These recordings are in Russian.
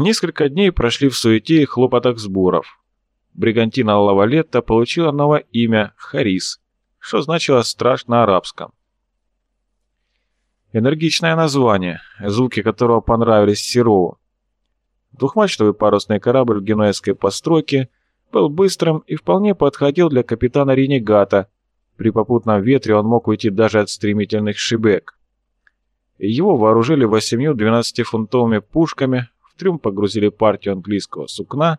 Несколько дней прошли в суете и хлопотах сборов. Бригантина Лавалетта получила новое имя Харис, что значило «страж» на арабском. Энергичное название, звуки которого понравились Серову. Двухмачтовый парусный корабль генуэзской постройке был быстрым и вполне подходил для капитана ренегата. При попутном ветре он мог уйти даже от стремительных шибек. Его вооружили восемью 12-фунтовыми пушками, трюм погрузили партию английского сукна,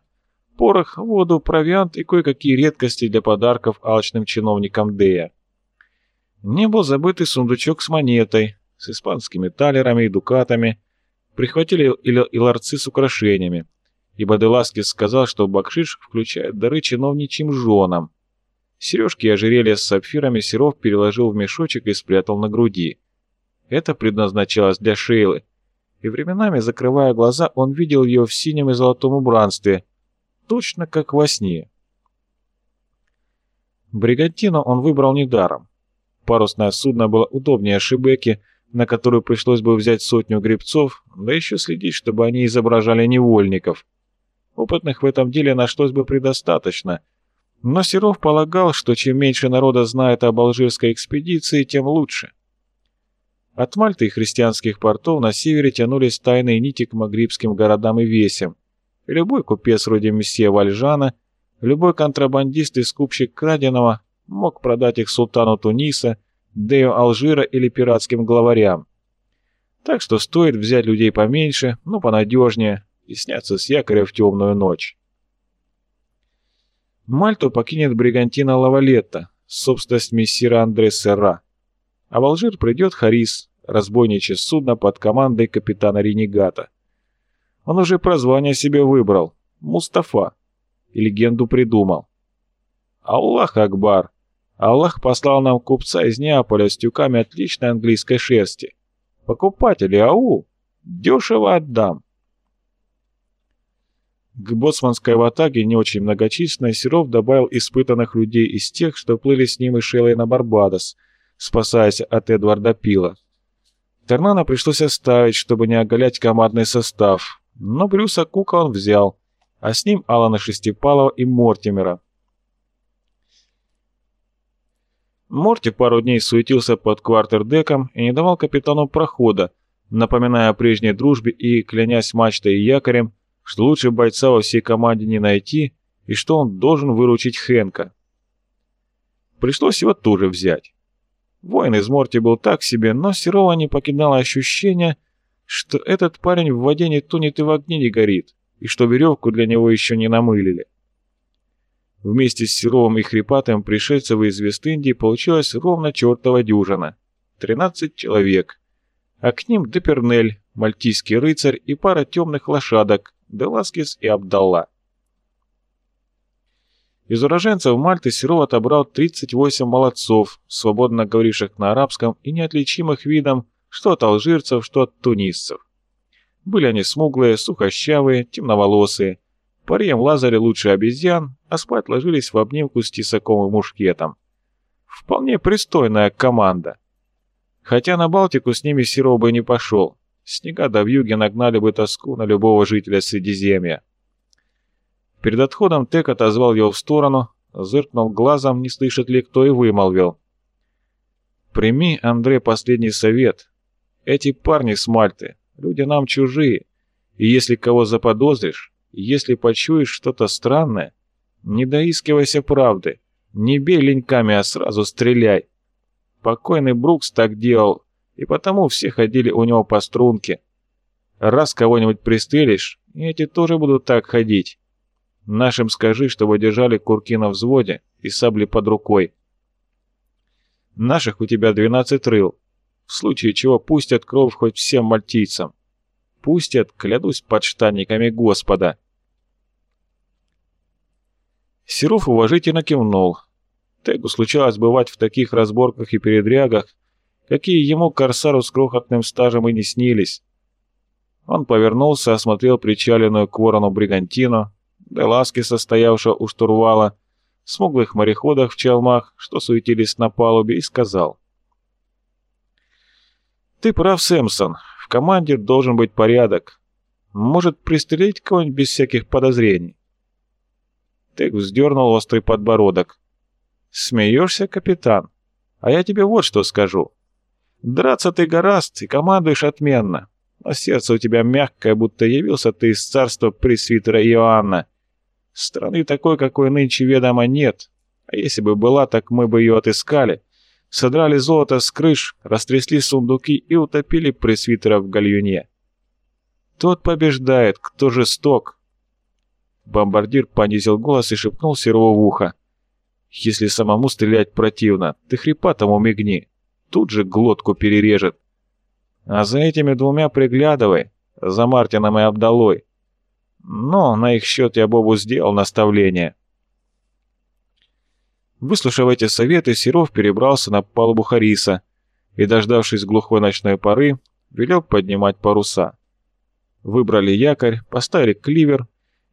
порох, воду, провиант и кое-какие редкости для подарков алчным чиновникам Дея. Не был забыт и сундучок с монетой, с испанскими талерами и дукатами, прихватили и ларцы с украшениями, ибо Деласкис сказал, что бакшиш включает дары чиновничьим женам. Сережки и ожерелья с сапфирами Серов переложил в мешочек и спрятал на груди. Это предназначалось для Шейлы, и временами, закрывая глаза, он видел ее в синем и золотом убранстве, точно как во сне. Бригантину он выбрал недаром. Парусное судно было удобнее Шибеки, на которую пришлось бы взять сотню гребцов, да еще следить, чтобы они изображали невольников. Опытных в этом деле нашлось бы предостаточно, но Серов полагал, что чем меньше народа знает об алжирской экспедиции, тем лучше. От Мальты и христианских портов на севере тянулись тайные нити к магрибским городам и весям. Любой купец вроде месье Вальжана, любой контрабандист и скупщик краденого мог продать их султану Туниса – Дею Алжира или пиратским главарям. Так что стоит взять людей поменьше, но понадежнее, и сняться с якоря в темную ночь. Мальту покинет бригантина Лавалетта, собственность мессира Андре Серра. А в Алжир придет Харис, разбойничье судно под командой капитана Ренегата. Он уже прозвание себе выбрал – Мустафа, и легенду придумал. Аллах Акбар! Аллах послал нам купца из Неаполя с тюками отличной английской шерсти. Покупатели, ау! Дешево отдам!» К боцманской ватаге, не очень многочисленной, Серов добавил испытанных людей из тех, что плыли с ним и Шелой на Барбадос, спасаясь от Эдварда Пила. Тернана пришлось оставить, чтобы не оголять командный состав, но Брюса Кука он взял, а с ним Алана Шестипалова и Мортимера. Морти пару дней суетился под квартердеком и не давал капитану прохода, напоминая о прежней дружбе и клянясь мачтой и якорем, что лучше бойца во всей команде не найти и что он должен выручить Хэнка. Пришлось его тоже взять. Воин из Морти был так себе, но Серова не покидало ощущение, что этот парень в воде не тонет и в огне не горит, и что веревку для него еще не намылили. Вместе с Серовым и Хрипатым пришельцев из Вест-Индии получилось ровно чертова дюжина. 13 человек. А к ним Депернель, мальтийский рыцарь и пара темных лошадок, Деласкис и Абдалла. Из уроженцев Мальты Серов отобрал 38 молодцов, свободно говоривших на арабском и неотличимых видом, что от алжирцев, что от тунисцев. Были они смуглые, сухощавые, темноволосые, Пареем лазали лучше обезьян, а спать ложились в обнимку с тесаком и мушкетом. Вполне пристойная команда. Хотя на Балтику с ними Серов бы не пошел. Снега до вьюги нагнали бы тоску на любого жителя Средиземья. Перед отходом Тек отозвал его в сторону, зыркнул глазом, не слышит ли кто, и вымолвил. «Прими, Андрей, последний совет. Эти парни с Мальты, люди нам чужие, и если кого заподозришь, если почуешь что-то странное, не доискивайся правды, не бей леньками, а сразу стреляй. Покойный Брукс так делал, и потому все ходили у него по струнке. Раз кого-нибудь пристрелишь, эти тоже будут так ходить. Нашим скажи, чтобы держали курки на взводе и сабли под рукой. Наших у тебя двенадцать рыл, в случае чего пустят кровь хоть всем мальтийцам. Пустят, клянусь подштанниками Господа. Серов уважительно кивнул. Тегу случалось бывать в таких разборках и передрягах, какие ему, корсару с крохотным стажем, и не снились. Он повернулся, осмотрел причаленную к ворону бригантину, Деласки, состоявшего у штурвала, смуглых мореходах в челмах, что суетились на палубе, и сказал. «Ты прав, Сэмсон. В команде должен быть порядок. Может, пристрелить кого-нибудь без всяких подозрений?» Тек вздернул острый подбородок. «Смеешься, капитан? А я тебе вот что скажу. Драться ты гораст и командуешь отменно, но сердце у тебя мягкое, будто явился ты из царства пресвитера Иоанна. Страны такой, какой нынче ведомо нет, а если бы была, так мы бы ее отыскали, содрали золото с крыш, растрясли сундуки и утопили пресвитера в гальюне. Тот побеждает, кто жесток. Бомбардир понизил голос и шепнул Серову в ухо. «Если самому стрелять противно, ты хрипатому мигни. Тут же глотку перережет. А за этими двумя приглядывай, за Мартином и Абдалой. Но на их счет я Бобу сделал наставление». Выслушав эти советы, Серов перебрался на палубу Хариса и, дождавшись глухой ночной поры, велел поднимать паруса. Выбрали якорь, поставили кливер,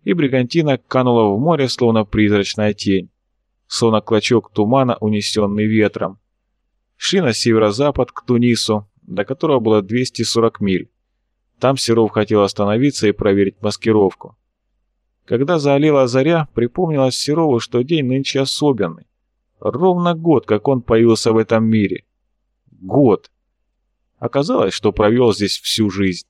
и бригантина канула в море, словно призрачная тень, словно клочок тумана, унесенный ветром. Шли на северо-запад к Тунису, до которого было 240 миль. Там Серов хотел остановиться и проверить маскировку. Когда заолела заря, припомнилось Серову, что день нынче особенный. Ровно год, как он появился в этом мире. Год. Оказалось, что провел здесь всю жизнь.